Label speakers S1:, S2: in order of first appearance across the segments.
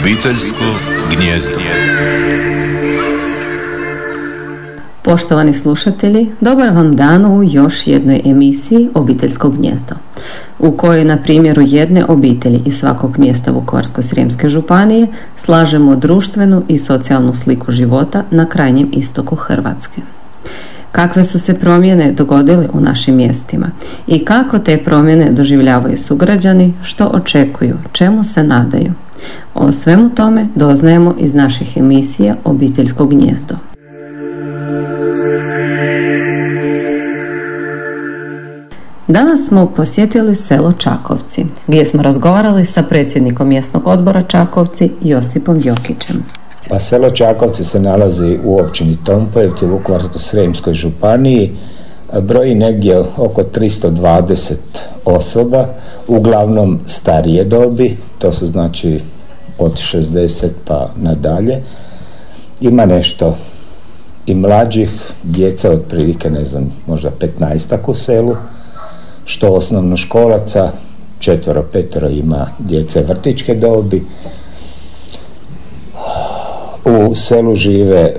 S1: Obiteljsko gnjezdo.
S2: Poštovani slušatelji, dobar vam dan u još jednoj emisiji Obiteljsko gnjezdo, u kojoj na primjeru jedne obitelji iz svakog mjesta Vukovarsko-srijemske županije slažemo društvenu i socijalnu sliku života na krajnjem istoku Hrvatske. Kakve su se promjene dogodile u našim mjestima i kako te promjene doživljavaju sugrađani, što očekuju, čemu se nadaju. O svemu tome doznajemo iz naših emisija Obiteljsko gnjezdo. Danas smo posjetili selo Čakovci, gdje smo razgovarali sa predsjednikom mjesnog odbora Čakovci Josipom Jokićem.
S3: Pa selo Čakovci se nalazi u općini Tompojevci u Vukovarsko-Sremskoj županiji. Broji negdje oko 320 osoba, uglavnom starije dobi, to su znači od 60 pa nadalje. Ima nešto i mlađih, djeca otprilike, ne znam, možda 15 u selu, što osnovno školaca, četvero, petero ima djece vrtičke dobi, u selu žive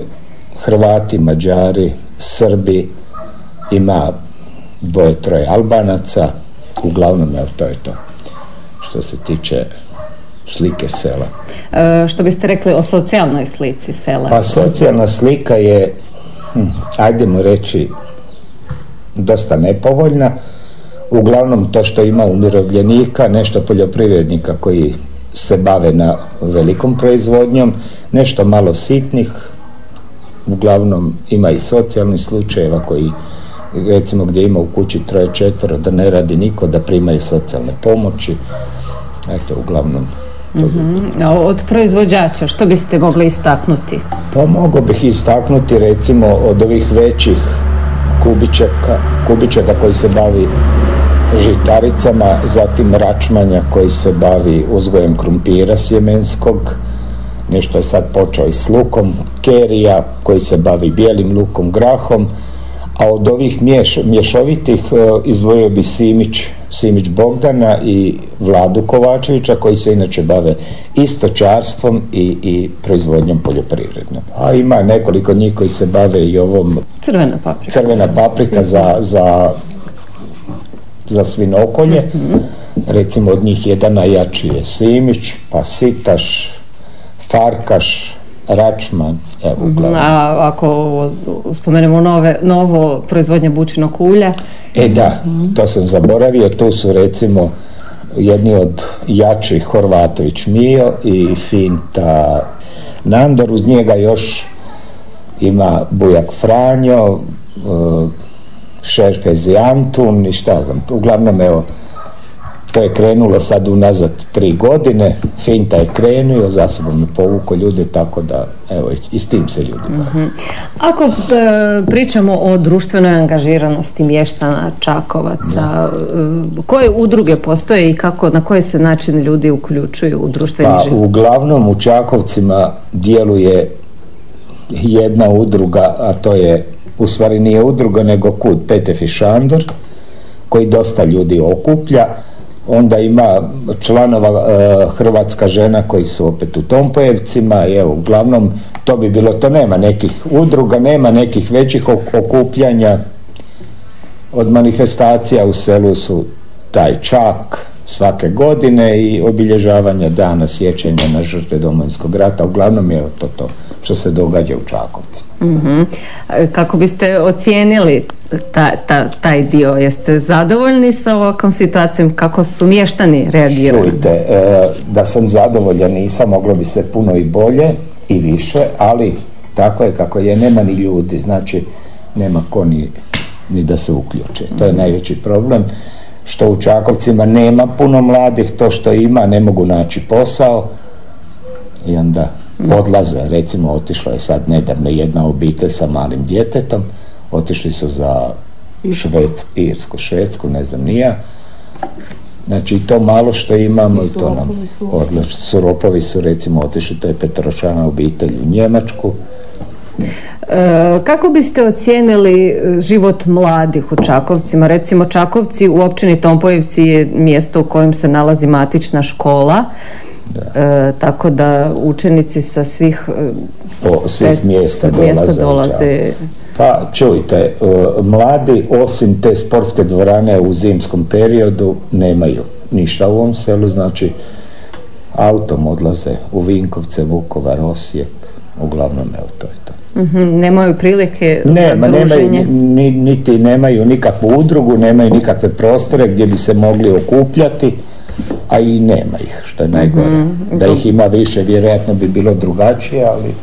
S3: Hrvati, Mađari, Srbi, ima dvoje, troje Albanaca, uglavnom evo to je to što se tiče slike sela.
S2: E, što biste rekli o socijalnoj slici sela?
S3: Pa socijalna slika je, hm, ajdemo reći, dosta nepovoljna. Uglavnom to što ima umirovljenika, nešto poljoprivrednika koji se bave na velikom proizvodnjom, nešto malo sitnih, uglavnom ima i socijalni slučajeva koji recimo gdje ima u kući troje četvero da ne radi niko, da primaju socijalne pomoći. Eto, uglavnom
S2: uh Od proizvođača, što biste mogli istaknuti?
S3: Pa mogu bih istaknuti recimo od ovih većih kubičaka, kubičaka koji se bavi žitaricama, zatim račmanja koji se bavi uzgojem krumpira sjemenskog, nešto je sad počeo i s lukom, kerija koji se bavi bijelim lukom, grahom, a od ovih mješ, mješovitih e, izdvojio bi Simić, Simić Bogdana i Vladu Kovačevića koji se inače bave i stočarstvom i, i proizvodnjom poljoprivrednom. A ima nekoliko njih koji se bave i ovom
S2: crvena paprika,
S3: crvena paprika za, za za svinokolje. Recimo od njih jedan najjači je Simić, pa Sitaš, Farkaš, Račman. Evo.
S2: A ako spomenemo nove, novo proizvodnje bučinog ulja?
S3: E da, to sam zaboravio, tu su recimo jedni od jačih Horvatović Mio i Finta Nandor, uz njega još ima Bujak Franjo, Šerfezi Antun i šta znam. Uglavnom, evo, to je krenulo sad unazad tri godine, Finta je krenuo, za sobom je povuko ljude, tako da, evo, i s tim se ljudi
S2: uh Ako e, pričamo o društvenoj angažiranosti mještana Čakovaca, e, koje udruge postoje i kako, na koje se način ljudi uključuju u društveni
S3: pa,
S2: život?
S3: Uglavnom u Čakovcima djeluje jedna udruga, a to je u stvari nije udruga nego kud? Petef i Šandor koji dosta ljudi okuplja onda ima članova e, Hrvatska žena koji su opet u Tompojevcima i evo uglavnom to bi bilo to nema nekih udruga nema nekih većih okupljanja. Od manifestacija u selu su taj čak svake godine i obilježavanja dana sjećanja na žrtve domovinskog rata. Uglavnom je to to što se događa u Čakovcu.
S2: Mhm. Kako biste ocijenili taj dio? Jeste zadovoljni sa ovakvom situacijom? Kako su mještani reagirali?
S3: Čujte, e, da sam zadovoljan nisam, moglo bi se puno i bolje i više, ali tako je kako je, nema ni ljudi, znači nema ko ni, ni da se uključe. To je mhm. najveći problem što u Čakovcima nema puno mladih, to što ima ne mogu naći posao i onda odlaze, recimo otišla je sad nedavno jedna obitelj sa malim djetetom, otišli su za Švedsku, Irsku, Švedsku, ne znam nija. Znači to malo što imamo, to nam odlaže. Suropovi su recimo otišli, to je Petrošana obitelj u Njemačku,
S2: kako biste ocijenili e, život mladih u Čakovcima? Recimo Čakovci u općini Tompojevci je mjesto u kojem se nalazi matična škola E, tako da učenici sa svih,
S3: po, svih
S2: pet-
S3: mjesta,
S2: mjesta
S3: dolaze.
S2: dolaze.
S3: Pa čujte, e, mladi osim te sportske dvorane u zimskom periodu nemaju ništa u ovom selu, znači autom odlaze u Vinkovce, Vukovar, Osijek, uglavnom evo to je to.
S2: Mhm, nemaju prilike
S3: Nema,
S2: za
S3: nemaju,
S2: druženje.
S3: ni, niti nemaju nikakvu udrugu, nemaju nikakve prostore gdje bi se mogli okupljati, a i nema ih, što je najgore.
S2: Mhm,
S3: Da ih ima više, vjerojatno bi bilo drugačije, ali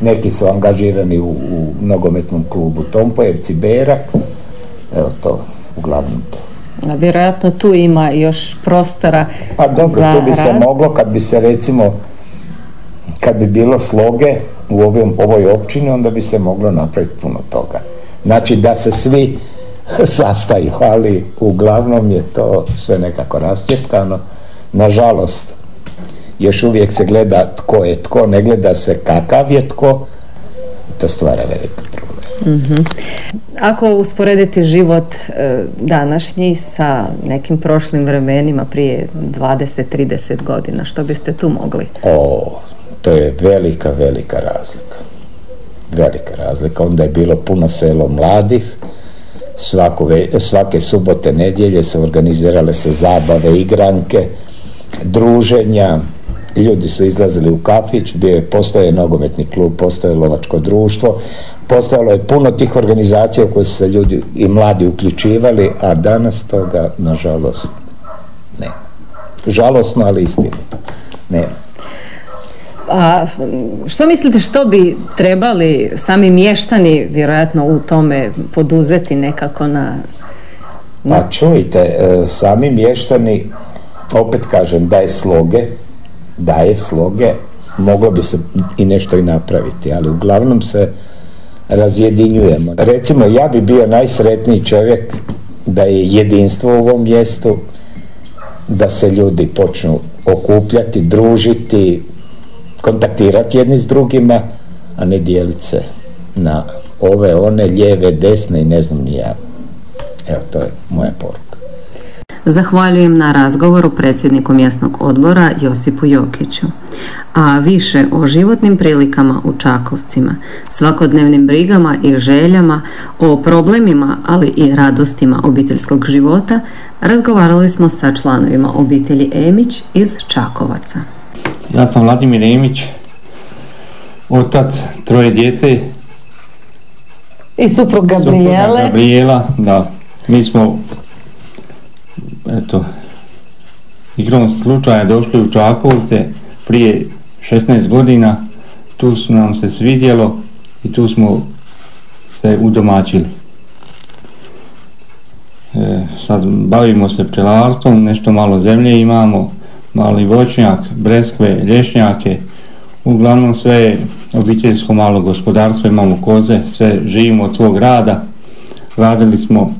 S3: neki su angažirani u, u nogometnom klubu Tompojevci, Berak, evo to, uglavnom to.
S2: A Vjerojatno tu ima još prostora
S3: Pa dobro,
S2: za
S3: tu bi se moglo kad bi se recimo kad bi bilo sloge u ovom, ovoj općini, onda bi se moglo napraviti puno toga. Znači da se svi sastaju, ali uglavnom je to sve nekako rascjepkano. Nažalost, još uvijek se gleda tko je tko, ne gleda se kakav je tko, to stvara veliki problem.
S2: Ako usporedite život e, današnji sa nekim prošlim vremenima prije 20-30 godina, što biste tu mogli?
S3: O, to je velika, velika razlika. Velika razlika. Onda je bilo puno selo mladih, Svako ve- svake subote, nedjelje su organizirale se zabave, igranke, druženja, ljudi su izlazili u kafić, bio je, postoje je nogometni klub, postoje lovačko društvo, postojalo je puno tih organizacija u koje su se ljudi i mladi uključivali, a danas toga, nažalost, nema. Žalosno, ali istinito. Nema.
S2: A što mislite što bi trebali sami mještani vjerojatno u tome poduzeti nekako na
S3: Pa čujte, e, sami mještani, opet kažem, daje sloge, daje sloge, moglo bi se i nešto i napraviti, ali uglavnom se razjedinjujemo. Recimo, ja bi bio najsretniji čovjek da je jedinstvo u ovom mjestu, da se ljudi počnu okupljati, družiti, kontaktirati jedni s drugima, a ne dijeliti se na ove, one, lijeve, desne i ne znam ni ja. Evo, to je moja poruka.
S2: Zahvaljujem na razgovoru predsjedniku mjesnog odbora Josipu Jokiću. A više o životnim prilikama u Čakovcima, svakodnevnim brigama i željama, o problemima, ali i radostima obiteljskog života, razgovarali smo sa članovima obitelji Emić iz Čakovaca.
S4: Ja sam Vladimir Emić, otac troje djece,
S2: I suprug
S4: supruga Gabriela, da, mi smo, eto, igrom slučaja došli u Čakovce prije 16 godina, tu su nam se svidjelo i tu smo se udomačili. E, sad bavimo se pčelarstvom, nešto malo zemlje imamo, mali voćnjak, breskve, lješnjake, uglavnom sve je obiteljsko malo gospodarstvo, imamo koze, sve živimo od svog rada. Radili smo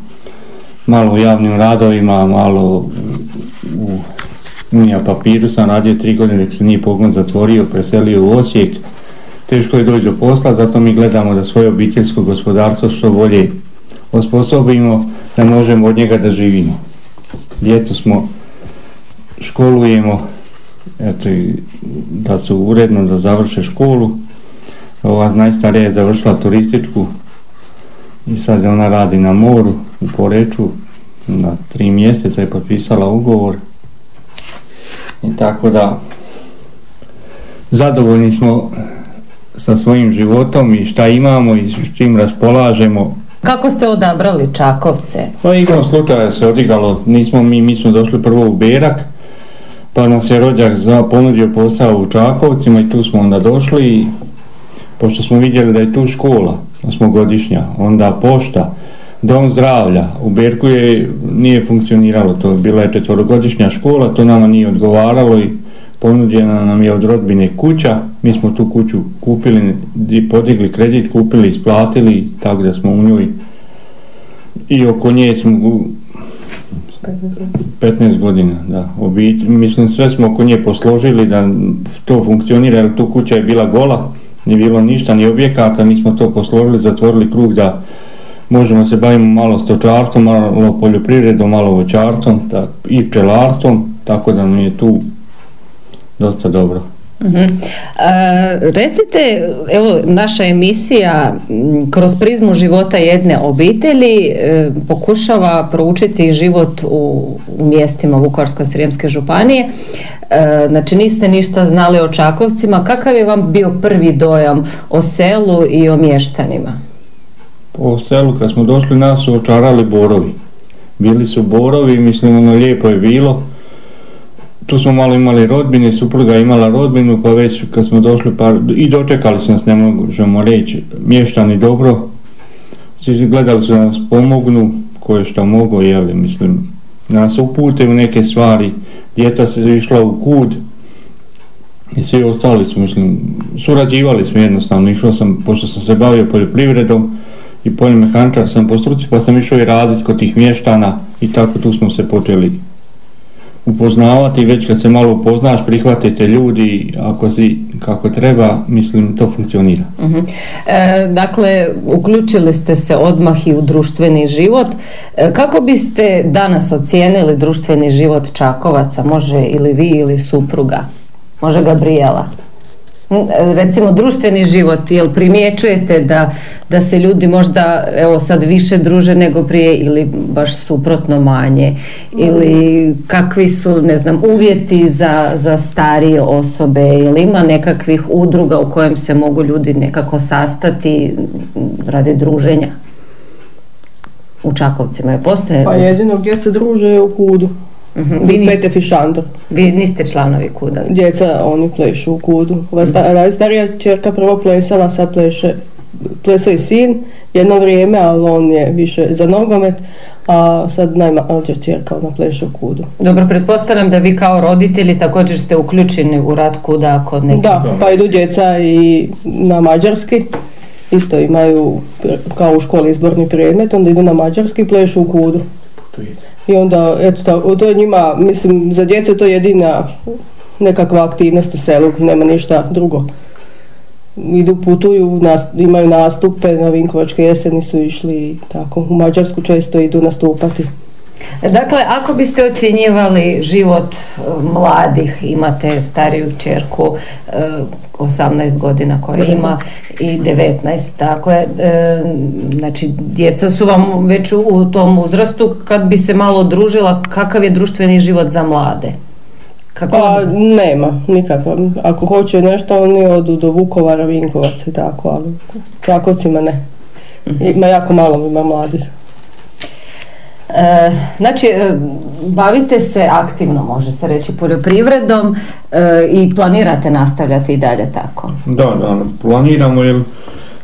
S4: malo u javnim radovima, malo u, Unija papiru sam radio tri godine dok se nije pogon zatvorio, preselio u Osijek. Teško je doći do posla, zato mi gledamo da svoje obiteljsko gospodarstvo što bolje osposobimo, da možemo od njega da živimo. Djecu smo školujemo, eto, da su uredno da završe školu. Ova najstarija je završila turističku i sad ona radi na moru u Poreču. Na tri mjeseca je potpisala ugovor. I tako da zadovoljni smo sa svojim životom i šta imamo i s čim raspolažemo.
S2: Kako ste odabrali Čakovce?
S4: Pa igrom slučaja se odigralo, nismo mi, mi smo došli prvo u Berak, pa nas je rođak za ponudio posao u Čakovcima i tu smo onda došli i pošto smo vidjeli da je tu škola, osmogodišnja, onda pošta, dom zdravlja, u Berku je, nije funkcioniralo, to je bila je četvorogodišnja škola, to nama nije odgovaralo i ponuđena nam je od rodbine kuća, mi smo tu kuću kupili, di- podigli kredit, kupili, isplatili, tako da smo u njoj i oko nje smo 15 godina, da. Mislim, sve smo oko nje posložili da to funkcionira, jer tu kuća je bila gola, nije bilo ništa, ni objekata, mi smo to posložili, zatvorili krug da možemo se bavimo malo stočarstvom, malo poljoprivredom, malo voćarstvom tak, i pčelarstvom, tako da nam je tu dosta dobro.
S2: E, recite, evo naša emisija kroz prizmu života jedne obitelji e, pokušava proučiti život u, u mjestima Vukovarsko-srijemske županije. E, znači niste ništa znali o Čakovcima. Kakav je vam bio prvi dojam o selu i o mještanima?
S4: Po selu kad smo došli nas su očarali borovi. Bili su borovi, mislim ono lijepo je bilo tu smo malo imali rodbine, supruga imala rodbinu, pa već kad smo došli pa i dočekali su nas, ne možemo reći, mještani dobro. Svi gledali su nas pomognu, koje što mogu, jeli, mislim, nas upute u neke stvari. Djeca se išla u kud i svi ostali su, mislim, surađivali smo jednostavno. Išao sam, pošto sam se bavio poljoprivredom i poljomehaničar sam po struci, pa sam išao i raditi kod tih mještana i tako tu smo se počeli upoznavati, već kad se malo upoznaš, prihvatite ljudi, ako si kako treba, mislim, to funkcionira.
S2: uh dakle, uključili ste se odmah i u društveni život. E, kako biste danas ocijenili društveni život Čakovaca? Može ili vi ili supruga? Može Gabriela? Recimo društveni život, jel primjećujete da, da se ljudi možda evo sad više druže nego prije ili baš suprotno manje ili kakvi su ne znam uvjeti za, za starije osobe ili ima nekakvih udruga u kojem se mogu ljudi nekako sastati radi druženja u Čakovcima je postoje?
S5: Pa jedino gdje se druže je u kudu.
S2: Mhm.
S5: Vi niste, Fišantor.
S2: Vi niste članovi kuda?
S5: Djeca, oni plešu u kudu. Ova starija čerka prvo plesala, sad pleše, plesao i sin jedno vrijeme, ali on je više za nogomet, a sad najmlađa čerka ona pleše u kudu.
S2: Dobro, pretpostavljam da vi kao roditelji također ste uključeni u rad kuda kod nekih...
S5: Da, pa idu djeca i na mađarski, isto imaju kao u školi izborni predmet, onda idu na mađarski i plešu u kudu. I onda, eto, to je njima, mislim, za djecu je to jedina nekakva aktivnost u selu, nema ništa drugo. Idu, putuju, imaju nastupe, na Vinkovačke jeseni su išli tako, u Mađarsku često idu nastupati.
S2: Dakle, ako biste ocjenjivali život e, mladih, imate stariju čerku, 18 e, godina koja ima i 19, tako je, e, znači djeca su vam već u tom uzrastu, kad bi se malo družila, kakav je društveni život za mlade?
S5: Kako pa nema, nikakva. Ako hoće nešto, oni odu do Vukovara, Vinkovaca i tako, ali Čakovcima ne. Mhm. Ima jako malo ima mladih.
S2: E, znači, e, bavite se aktivno, može se reći, poljoprivredom e, i planirate nastavljati i dalje tako?
S4: Da, da, planiramo jer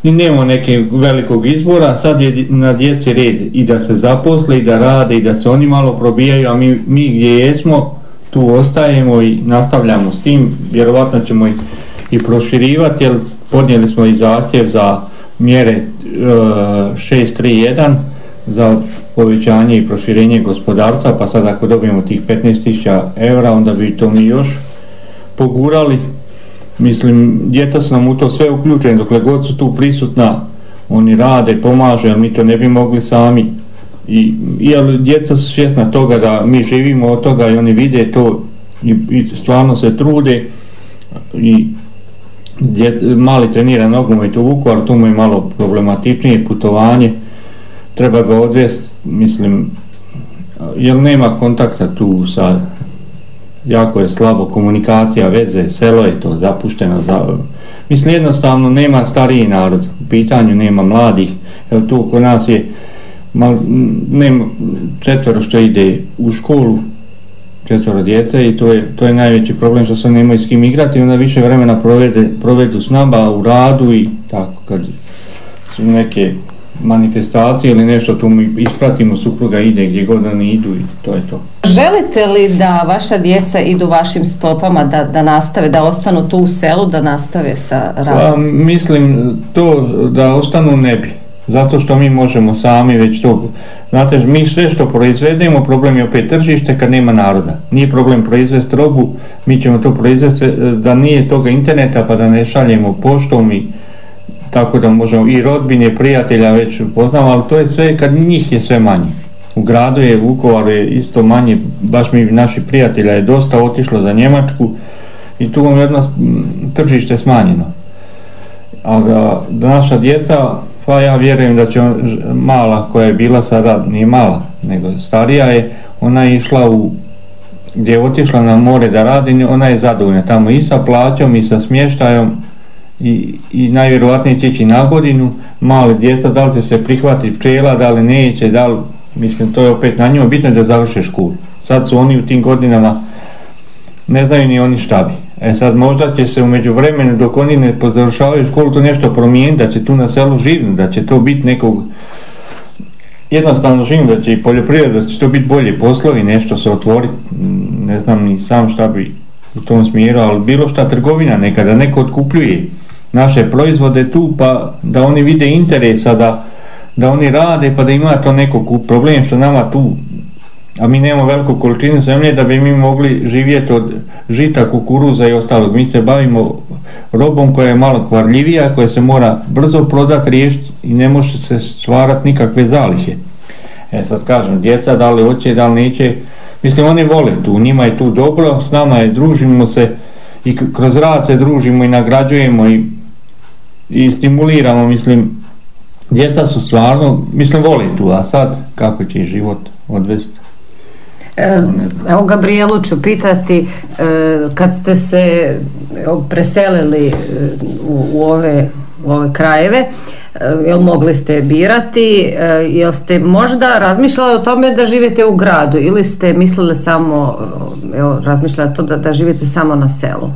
S4: nemamo neke velikog izbora, sad je na djeci red i da se zaposle i da rade i da se oni malo probijaju, a mi, mi gdje jesmo tu ostajemo i nastavljamo s tim, vjerovatno ćemo i, i proširivati jer podnijeli smo i zahtjev za mjere 631 za povećanje i proširenje gospodarstva, pa sad ako dobijemo tih 15.000 eura, onda bi to mi još pogurali. Mislim, djeca su nam u to sve uključeni, dokle god su tu prisutna, oni rade, pomažu, jer mi to ne bi mogli sami. I, jer djeca su svjesna toga da mi živimo od toga i oni vide to i, i stvarno se trude i mali trenira nogomet u Vukovar, tu mu je malo problematičnije putovanje, treba ga odvesti, mislim, jer nema kontakta tu sa, jako je slabo komunikacija, veze, selo je to zapušteno, za, mislim jednostavno nema stariji narod, u pitanju nema mladih, evo tu kod nas je, mal, nema četvero što ide u školu, četvero djece i to je, to je najveći problem što se nemaju s kim igrati onda više vremena provede, provedu s nama u radu i tako kad su neke manifestacije ili nešto tu mi ispratimo, supruga ide gdje god oni idu i to je to.
S2: Želite li da vaša djeca idu vašim stopama, da, da nastave, da ostanu tu u selu, da nastave sa radom?
S4: Pa, mislim to da ostanu ne bi. Zato što mi možemo sami već to, znate, mi sve što proizvedemo, problem je opet tržište kad nema naroda. Nije problem proizvesti robu, mi ćemo to proizvesti, da nije toga interneta pa da ne šaljemo poštom i tako da možemo i rodbine, prijatelja već poznamo, ali to je sve, kad njih je sve manje. U gradu je, Vukovaru je isto manje, baš mi naših prijatelja je dosta otišlo za Njemačku i tu vam jedno tržište smanjeno. A da, naša djeca, pa ja vjerujem da će mala koja je bila sada, nije mala, nego starija je, ona je išla u gdje je otišla na more da radi, ona je zadovoljna tamo i sa plaćom i sa smještajom i, i najvjerojatnije će ići na godinu, male djeca, da li će se prihvatiti pčela, da li neće, da li, mislim, to je opet na njima bitno da završe školu. Sad su oni u tim godinama, ne znaju ni oni šta bi. E sad možda će se u međuvremenu dok oni ne pozavršavaju školu to nešto promijeniti, da će tu na selu živjeti, da će to biti nekog jednostavno živim da će i poljoprivreda, da će to biti bolje poslovi, nešto se otvoriti, ne znam ni sam šta bi u tom smjeru, ali bilo šta trgovina nekada, neko otkupljuje naše proizvode tu pa da oni vide interesa da, da oni rade pa da ima to neko problem što nama tu a mi nemamo veliku količinu zemlje da bi mi mogli živjeti od žita, kukuruza i ostalog. Mi se bavimo robom koja je malo kvarljivija, koja se mora brzo prodati, riješiti i ne može se stvarati nikakve zalihe. E sad kažem, djeca da li hoće, da li neće, mislim oni vole tu, njima je tu dobro, s nama je, družimo se i kroz rad se družimo i nagrađujemo i, i stimuliramo, mislim, djeca su stvarno, mislim, vole tu, a sad kako će život odvesti?
S2: Evo Gabrielu ću pitati, e, kad ste se preselili e, u, ove, u ove krajeve, e, jel mogli ste birati, jel ste možda razmišljali o tome da živite u gradu ili ste mislili samo, evo razmišljali to da, da živite samo na selu?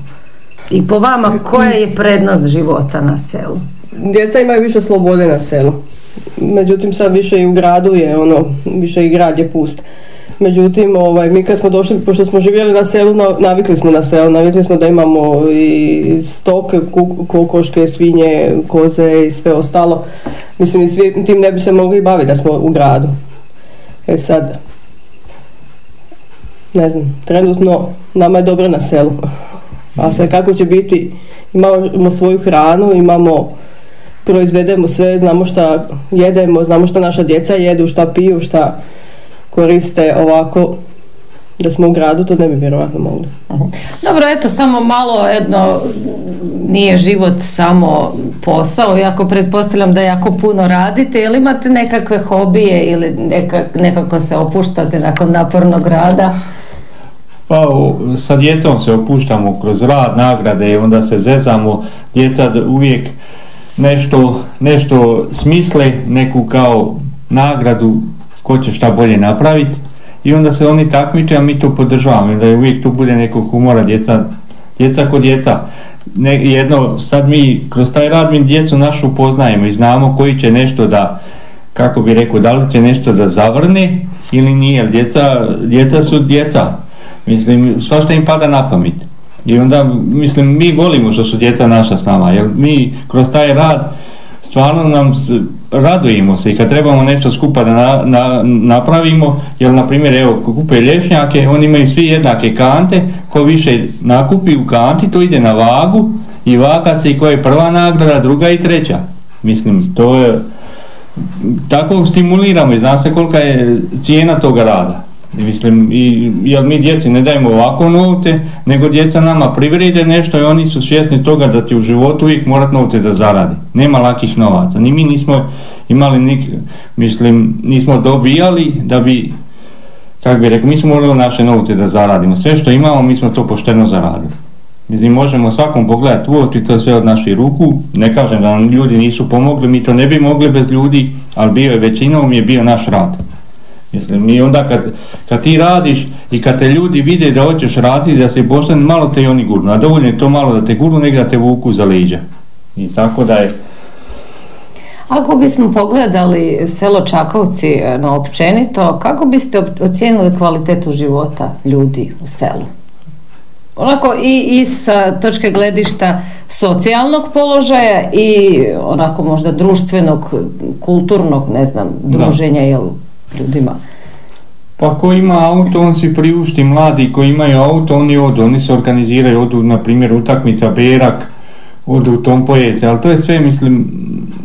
S2: I po vama koja je prednost života na selu?
S5: Djeca imaju više slobode na selu. Međutim sad više i u gradu je ono, više i grad je pust. Međutim, ovaj, mi kad smo došli, pošto smo živjeli na selu, navikli smo na selu, navikli smo da imamo i stoke, kokoške, svinje, koze i sve ostalo. Mislim, svi tim ne bi se mogli baviti da smo u gradu. E sad, ne znam, trenutno nama je dobro na selu. A sad kako će biti, imamo svoju hranu, imamo, proizvedemo sve, znamo šta jedemo, znamo šta naša djeca jedu, šta piju, šta koriste ovako da smo u gradu, to ne bi vjerojatno mogli.
S2: Dobro, eto, samo malo jedno, nije život samo posao, iako pretpostavljam da jako puno radite, ili imate nekakve hobije ili nekako se opuštate nakon napornog rada?
S4: Pa sa djecom se opuštamo kroz rad, nagrade i onda se zezamo, djeca uvijek nešto, nešto smisle, neku kao nagradu ko će šta bolje napraviti i onda se oni takmiče, a mi to podržavamo, da je uvijek tu bude nekog humora, djeca, djeca kod djeca. Ne, jedno, sad mi kroz taj rad mi djecu našu poznajemo i znamo koji će nešto da, kako bi rekao, da li će nešto da zavrne ili nije, djeca, djeca su djeca. Mislim, svašta im pada na pamet. I onda, mislim, mi volimo što su djeca naša s nama, jer mi kroz taj rad stvarno nam radujemo se i kad trebamo nešto skupa da na, napravimo, jer na primjer evo kupe lješnjake, oni imaju svi jednake kante, ko više nakupi u kanti, to ide na vagu i vaga se i koja je prva nagrada, druga i treća. Mislim, to je, tako stimuliramo i zna se kolika je cijena toga rada. Mislim, i, jer mi djeci ne dajemo ovako novce, nego djeca nama privrede nešto i oni su svjesni toga da ti u životu uvijek morat novce da zaradi. Nema lakih novaca. Ni mi nismo imali, nik, mislim, nismo dobijali da bi, kako bi rekao, mi smo morali naše novce da zaradimo. Sve što imamo, mi smo to pošteno zaradili. Mislim, možemo svakom pogledati u oči, to sve od naših ruku. Ne kažem da nam ljudi nisu pomogli, mi to ne bi mogli bez ljudi, ali bio je većinom je bio naš rad. Mislim, mi onda kad, kad ti radiš i kad te ljudi vide da hoćeš raditi, da se pošten, malo te i oni gurnu. A dovoljno je to malo da te gurnu, da te vuku za leđa. I tako da je...
S2: Ako bismo pogledali selo Čakovci e, na općenito, kako biste ocijenili kvalitetu života ljudi u selu? Onako i, i sa točke gledišta socijalnog položaja i onako možda društvenog, kulturnog, ne znam, druženja, jel ljudima?
S4: Pa ko ima auto, on si priušti, mladi koji imaju auto, oni odu, oni se organiziraju, odu na primjer utakmica Berak, odu u Tompojece, ali to je sve, mislim,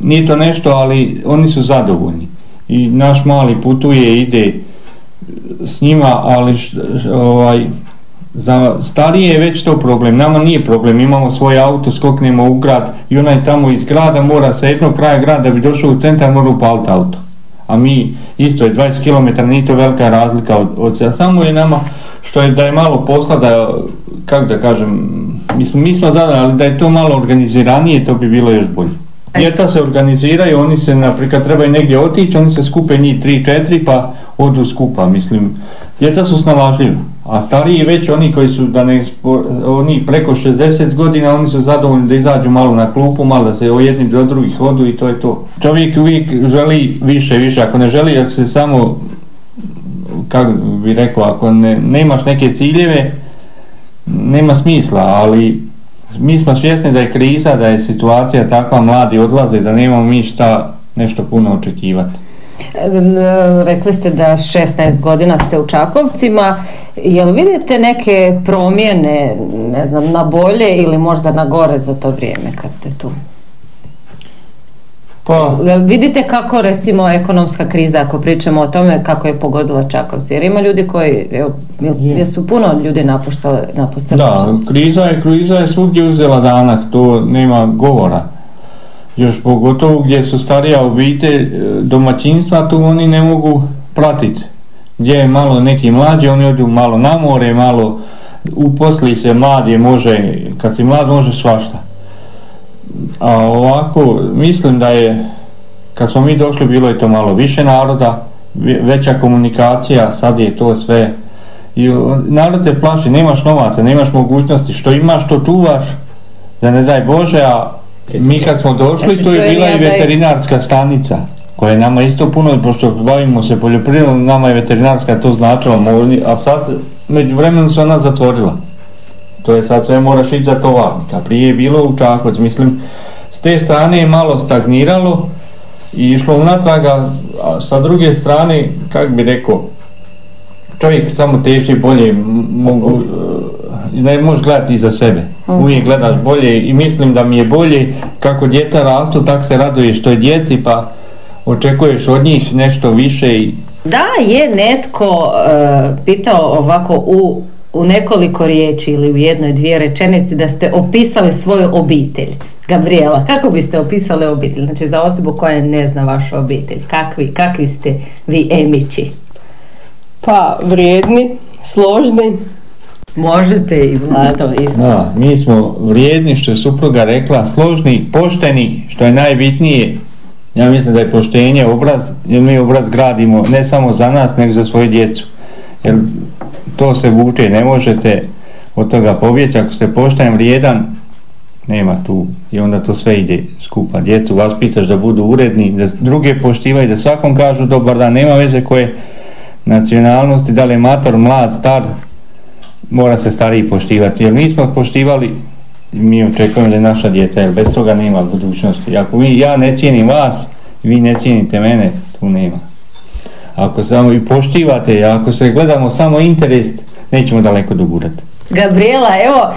S4: nije to nešto, ali oni su zadovoljni. I naš mali putuje, ide s njima, ali ovaj, Za starije je već to problem, nama nije problem, imamo svoj auto, skoknemo u grad i onaj tamo iz grada mora sa jednog kraja grada da bi došao u centar mora upaliti auto. A mi isto je 20 km, nije to velika razlika od, od Samo je nama što je da je malo posla da, kako da kažem, mislim mi smo zadovoljni, ali da je to malo organiziranije to bi bilo još bolje. Djeca se organiziraju, oni se, naprijed kad trebaju negdje otići, oni se skupe njih 3-4 pa odu skupa, mislim. Djeca su snalažljivi, a stariji već oni koji su, da ne, oni preko 60 godina, oni su zadovoljni da izađu malo na klupu, malo da se o jednim do drugih hodu i to je to. Čovjek uvijek želi više, više, ako ne želi, ako se samo, kako bi rekao, ako ne, nemaš neke ciljeve, nema smisla, ali mi smo svjesni da je kriza, da je situacija takva, mladi odlaze, da nemamo mi šta nešto puno očekivati.
S2: Rekli ste da 16 godina ste u Čakovcima. Jel vidite neke promjene, ne znam, na bolje ili možda na gore za to vrijeme kad ste tu? Pa, vidite kako recimo ekonomska kriza, ako pričamo o tome kako je pogodila Čakovci, jer ima ljudi koji, evo, su puno ljudi napuštali, napustili
S4: Da, kriza je, kriza je svugdje uzela danak, to nema govora. Još pogotovo gdje su starija obitelj, e, domaćinstva, tu oni ne mogu pratiti. Gdje je malo neki mlađi, oni odu malo na more, malo uposli se mladi, može, kad si mlad može svašta. A ovako, mislim da je, kad smo mi došli, bilo je to malo više naroda, veća komunikacija, sad je to sve. I narod se plaši, nemaš novaca, nemaš mogućnosti, što imaš, to čuvaš, da ne daj Bože, a mi kad smo došli, to je bila i veterinarska stanica koja je nama isto puno, pošto bavimo se poljoprivredom, nama je veterinarska to značilo, a sad među vremenu se ona zatvorila. To je sad sve moraš ići za tovarnika. Prije je bilo u Čakovac, mislim, s te strane je malo stagniralo i išlo unatrag, a sa druge strane, kak bi rekao, čovjek samo teži bolje, mogu, ne možeš gledati za sebe. Mhm. Uvijek gledaš bolje i mislim da mi je bolje kako djeca rastu, tak se raduješ toj djeci pa očekuješ od njih nešto više i
S2: da je netko uh, pitao ovako u u nekoliko riječi ili u jednoj dvije rečenici da ste opisali svoju obitelj. Gabriela, kako biste opisali obitelj? Znači za osobu koja ne zna vašu obitelj. Kakvi, kakvi ste vi emići?
S5: Pa vrijedni, složni.
S2: Možete i Vlado isto.
S4: Da, mi smo vrijedni što je supruga rekla, složni, pošteni, što je najbitnije. Ja mislim da je poštenje obraz, jer mi obraz gradimo ne samo za nas, nego za svoju djecu. Jer to se vuče, ne možete od toga pobjeći, ako ste pošten, vrijedan, nema tu i onda to sve ide skupa. Djecu vaspitaš da budu uredni, da druge poštivaju, da svakom kažu dobar dan, nema veze koje nacionalnosti, da li je mator, mlad, star, mora se stariji poštivati, jer mi smo poštivali mi očekujemo da je naša djeca, jer bez toga nema budućnosti. Ako vi, ja ne cijenim vas, vi ne cijenite mene, tu nema. Ako samo i poštivate, ako se gledamo samo interes, nećemo daleko dogurati.
S2: Gabriela, evo,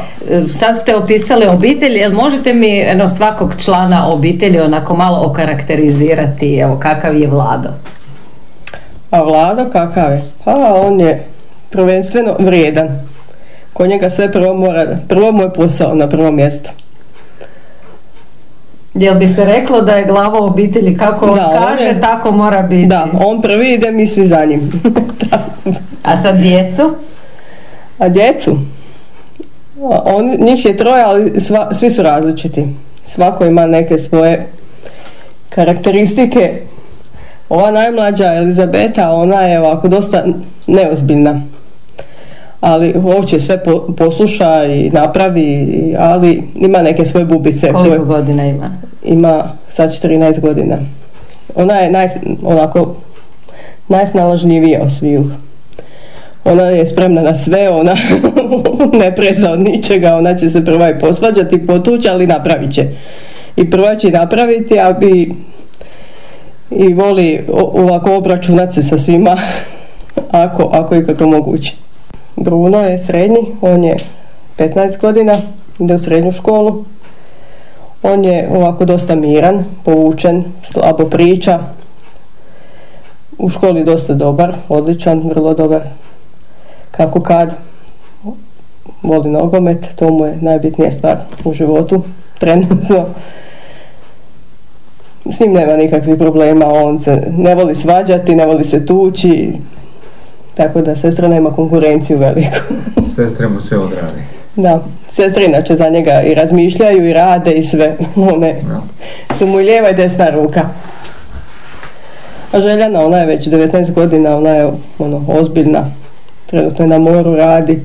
S2: sad ste opisali obitelj, jel možete mi eno, svakog člana obitelji onako malo okarakterizirati, evo, kakav je Vlado?
S5: A Vlado kakav je? Pa on je prvenstveno vrijedan. Kod njega sve prvo mora, prvo mu je posao na prvom mjestu.
S2: Jel bi se reklo da je glava obitelji kako on kaže, tako mora biti?
S5: Da, on prvi ide, mi svi za njim.
S2: A sad djecu?
S5: A djecu? On, njih je troje, ali svi su različiti. Svako ima neke svoje karakteristike. Ova najmlađa Elizabeta, ona je ovako dosta neozbiljna. Ali hoće sve posluša i napravi, ali ima neke svoje bubice.
S2: Koliko godina ima?
S5: ima sad 14 godina. Ona je naj, onako najsnalažljivija od sviju. Ona je spremna na sve, ona ne preza od ničega, ona će se prva i posvađati, potući, ali napravit će. I prva će napraviti, a bi i voli ovako obračunati se sa svima ako, ako je kako moguće. Bruno je srednji, on je 15 godina, ide u srednju školu. On je ovako dosta miran, povučen, slabo priča. U školi dosta dobar, odličan, vrlo dobar. Kako kad. voli nogomet, to mu je najbitnija stvar u životu trenutno. S njim nema nikakvih problema, on se ne voli svađati, ne voli se tući, tako da sestra nema konkurenciju veliku.
S4: Sestre mu sve odradi.
S5: Da, sestre inače za njega i razmišljaju i rade i sve. One su mu i lijeva i desna ruka. A Željana, ona je već 19 godina, ona je ono, ozbiljna. Trenutno je na moru, radi.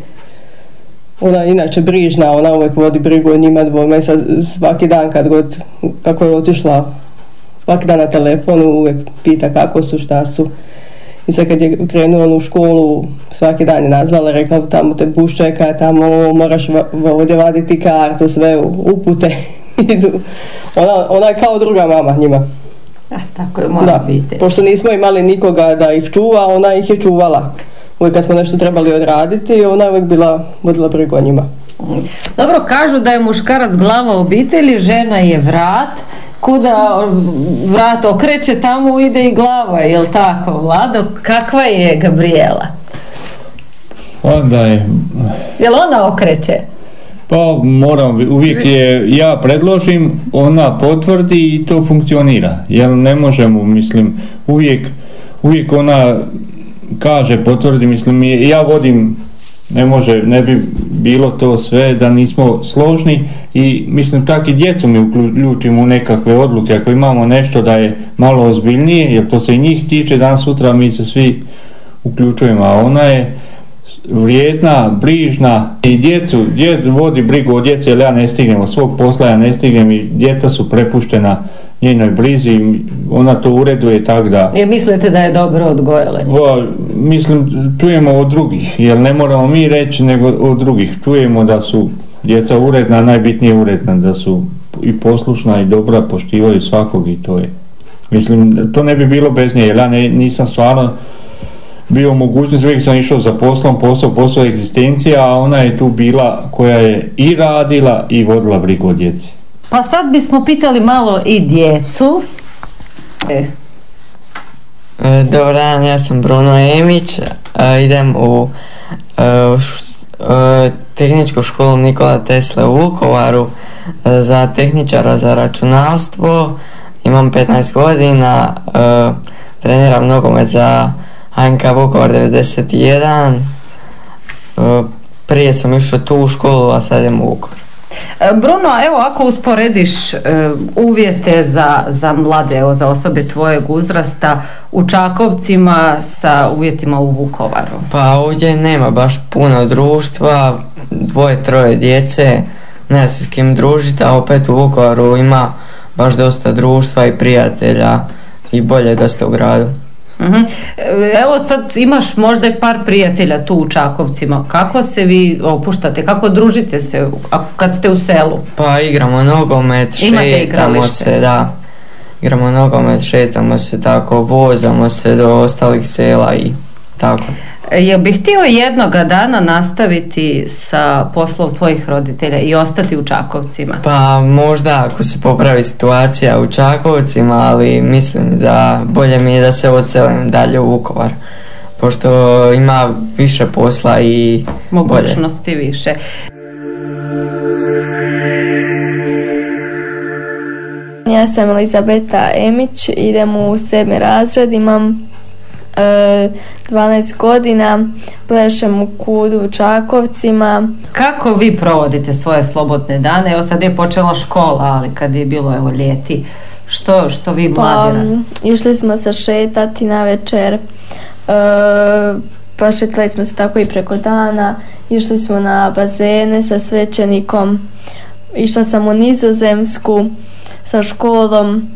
S5: Ona je inače brižna, ona uvijek vodi brigu o njima sad svaki dan kad god, kako je otišla, svaki dan na telefonu uvijek pita kako su, šta su. I sad kad je krenuo u školu, svaki dan je nazvala, rekla tamo te buš čeka, tamo moraš ovdje vaditi kartu, sve upute idu. Ona, ona je kao druga mama njima.
S2: A, tako je mora biti.
S5: Pošto nismo imali nikoga da ih čuva, ona ih je čuvala. Uvijek kad smo nešto trebali odraditi, ona je uvijek bila, vodila brigu o njima.
S2: Dobro, kažu da je muškarac glava obitelji, žena je vrat, kuda vrat okreće, tamo ide i glava, jel tako, Vlado? Kakva je Gabriela?
S4: Onda je...
S2: Jel ona okreće?
S4: Pa moram, uvijek je, ja predložim, ona potvrdi i to funkcionira. Jer ne možemo, mislim, uvijek, uvijek ona kaže, potvrdi, mislim, ja vodim, ne može, ne bi bilo to sve da nismo složni i mislim tak i djecu mi uključimo u nekakve odluke. Ako imamo nešto da je malo ozbiljnije jer to se i njih tiče dan sutra mi se svi uključujemo a ona je vrijedna, brižna i djecu, djecu vodi brigu o djeci jer ja ne stignem od svog posla, ja ne stignem i djeca su prepuštena njenoj brizi, ona to ureduje tako da...
S2: Je mislite da je dobro odgojila
S4: Mislim, čujemo od drugih, jer ne moramo mi reći nego od drugih. Čujemo da su djeca uredna, najbitnije uredna, da su i poslušna i dobra, poštivaju svakog i to je. Mislim, to ne bi bilo bez nje, jer ja nisam stvarno bio mogućnost, uvijek sam išao za poslom, posao, posao egzistencija, a ona je tu bila koja je i radila i vodila brigu o djeci.
S2: Pa sad bismo pitali malo i djecu.
S6: E. e dobar dan, ja sam Bruno Emić, e, idem u e, tehničku školu Nikola Tesla u Vukovaru za tehničara za računalstvo. Imam 15 godina, treniram nogomet za HNK Vukovar 91. Prije sam išao tu u školu, a sad idem u Vukovar.
S2: E, Bruno, evo ako usporediš e, uvjete za, za mlade, evo, za osobe tvojeg uzrasta u Čakovcima sa uvjetima u Vukovaru.
S6: Pa ovdje nema baš puno društva, dvoje, troje djece, ne s kim družiti, a opet u Vukovaru ima baš dosta društva i prijatelja i bolje dosta u gradu.
S2: Mhm. Evo sad imaš možda i par prijatelja tu u Čakovcima. Kako se vi opuštate? Kako družite se kad ste u selu?
S6: Pa igramo nogomet, šetamo se, da. Igramo nogomet, šetamo se tako, vozamo se do ostalih sela i tako.
S2: Jel bih htio jednoga dana nastaviti sa poslom tvojih roditelja i ostati u Čakovcima?
S6: Pa možda ako se popravi situacija u Čakovcima, ali mislim da bolje mi je da se odselim dalje u Vukovar pošto ima više posla i
S2: mogućnosti više.
S7: Ja sam Elizabeta Emić, idem u sedmi razred, imam 12 godina, plešem u kudu u Čakovcima.
S2: Kako vi provodite svoje slobodne dane? Evo sad je počela škola, ali kad je bilo evo ljeti, što, što vi mladi
S7: pa, Išli smo se šetati na večer, e, pa šetali smo se tako i preko dana, išli smo na bazene sa svećenikom, išla sam u nizozemsku sa školom,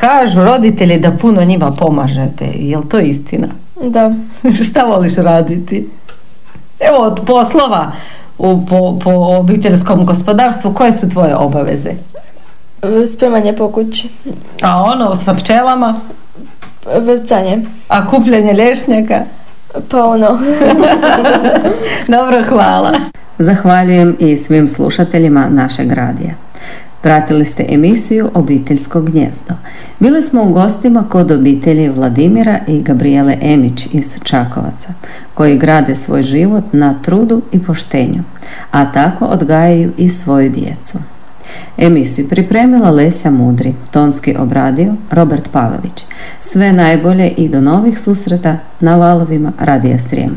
S2: Kažu roditelji da puno njima pomažete, je li to istina?
S7: Da.
S2: Šta voliš raditi? Evo od poslova u, po, po obiteljskom gospodarstvu, koje su tvoje obaveze?
S7: Spremanje po kući.
S2: A ono sa pčelama?
S7: Vrcanje.
S2: A kupljanje lješnjaka?
S7: Pa ono.
S2: Dobro, hvala. Zahvaljujem i svim slušateljima našeg radija.
S8: Pratili ste emisiju Obiteljsko gnjezdo. Bili smo u gostima kod obitelji Vladimira i Gabriele Emić iz Čakovaca, koji grade svoj život na trudu i poštenju, a tako odgajaju i svoju djecu. Emisiju pripremila Lesja Mudri, tonski obradio Robert Pavelić. Sve najbolje i do novih susreta na valovima Radija Srijem.